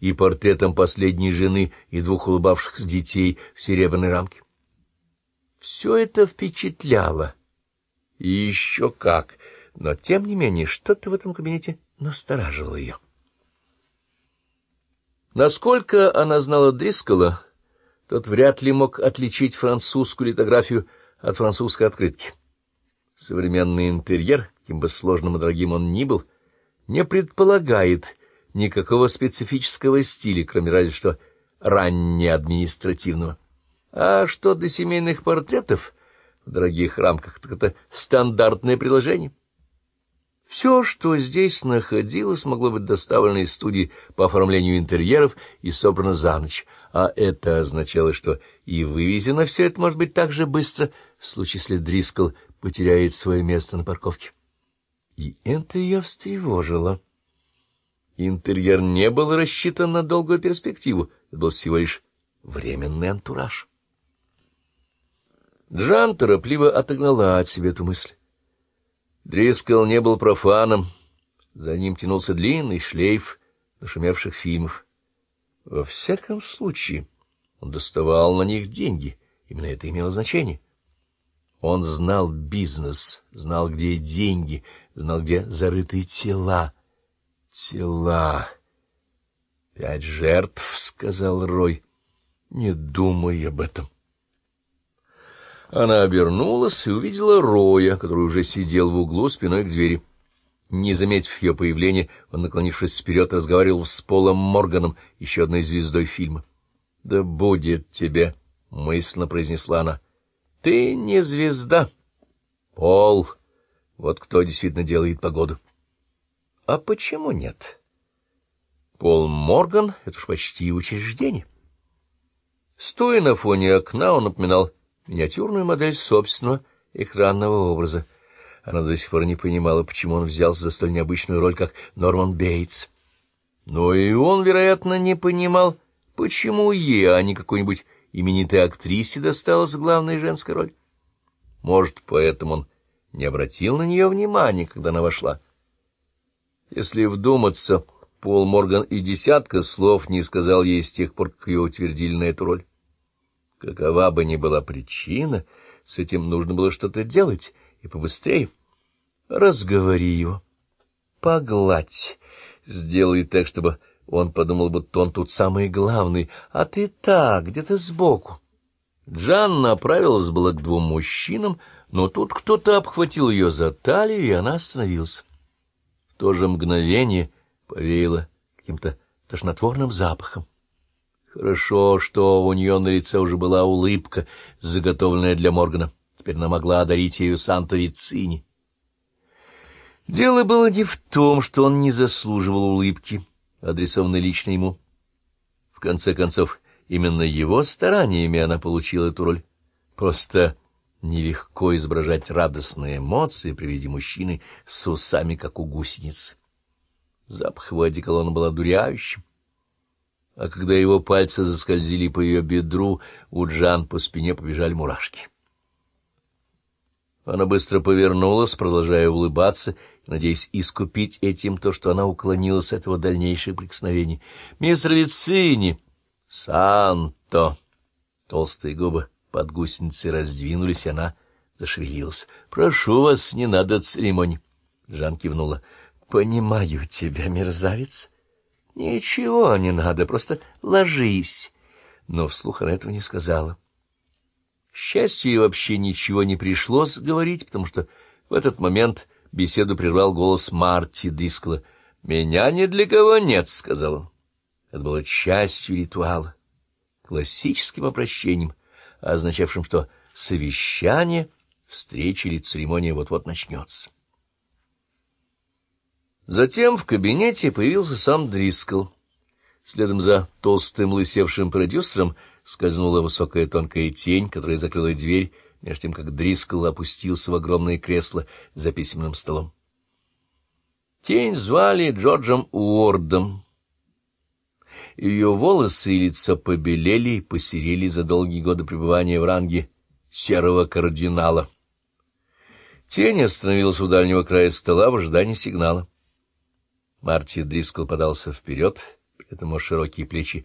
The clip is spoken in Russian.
и портретом последней жены и двух улыбавшихся детей в серебряной рамке. Все это впечатляло. И еще как. Но, тем не менее, что-то в этом кабинете настораживало ее. Насколько она знала Дрискола, тот вряд ли мог отличить французскую литографию от французской открытки. Современный интерьер, каким бы сложным и дорогим он ни был, не предполагает никакого специфического стиля, кроме разве что раннеадминистративного. А что до семейных портретов в дорогих рамках, так это стандартное приложение. Все, что здесь находилось, могло быть доставлено из студии по оформлению интерьеров и собрано за ночь, а это означало, что и вывезено все это может быть так же быстро, в случае, если Дрискл потеряет свое место на парковке. И это ее встревожило. Интерьер не был рассчитан на долгую перспективу, это был всего лишь временный антураж. Джан торопливо отогнала от себя эту мысль. Дрискл не был профаном, за ним тянулся длинный шлейф нашумевших фильмов. Во всяком случае, он доставал на них деньги, именно это имело значение. Он знал бизнес, знал, где деньги, знал, где зарытые тела. Тела. Пять жертв, — сказал Рой. Не думай об этом. Она обернулась и увидела Роя, который уже сидел в углу спиной к двери. Не заметив ее появления, он, наклонившись вперед, разговаривал с Полом Морганом, еще одной звездой фильма. — Да будет тебе, — мысленно произнесла она. — Ты не звезда. Пол. Вот кто действительно делает погоду. — А почему нет? Пол Морган — это уж почти учреждение. Стоя на фоне окна, он напоминал миниатюрную модель собственного экранного образа. Она до сих пор не понимала, почему он взялся за столь необычную роль, как Норман Бейтс. Но и он, вероятно, не понимал, почему ей, а не какой-нибудь именитой актрисе досталась главная женская роль. Может, поэтому он не обратил на нее внимания, когда она вошла. Если вдуматься, Пол Морган и десятка слов не сказал ей с тех пор, как ее утвердили на эту роль. Какова бы ни была причина, с этим нужно было что-то делать, и побыстрее. Разговори его. Погладь. Сделай так, чтобы он подумал, будто он тут самый главный, а ты так, где-то сбоку. Джан направилась была к двум мужчинам, но тут кто-то обхватил ее за талию, и она остановилась. То же мгновение повеяло каким-то тошнотворным запахом. Хорошо, что у нее на лице уже была улыбка, заготовленная для Моргана. Теперь она могла одарить ею Санта Вицини. Дело было не в том, что он не заслуживал улыбки, адресованной лично ему. В конце концов, именно его стараниями она получила эту роль. Просто нелегко изображать радостные эмоции при виде мужчины с усами, как у гусеницы. Запах его одеколона был одуряющим а когда его пальцы заскользили по ее бедру, у Джан по спине побежали мурашки. Она быстро повернулась, продолжая улыбаться, надеясь искупить этим то, что она уклонилась с этого дальнейшего прикосновения. «Мистер Вицини!» «Санто!» Толстые губы под гусеницей раздвинулись, и она зашевелилась. «Прошу вас, не надо церемоний!» Жан кивнула. «Понимаю тебя, мерзавец!» Ничего не надо, просто ложись. Но вслух она этого не сказала. Счастью, ей вообще ничего не пришлось говорить, потому что в этот момент беседу прервал голос Марти Дискла. «Меня ни для кого нет», — сказал он. Это было частью ритуала, классическим обращением, означавшим, что совещание, встреча или церемония вот-вот начнется. Затем в кабинете появился сам Дрискл. Следом за толстым лысевшим продюсером скользнула высокая тонкая тень, которая закрыла дверь, между тем, как Дрискл опустился в огромное кресло за письменным столом. Тень звали Джорджем Уордом. Ее волосы и лицо побелели и посерели за долгие годы пребывания в ранге серого кардинала. Тень остановилась у дальнего края стола в ожидании сигнала. Марти Дрискл подался вперед, этому широкие плечи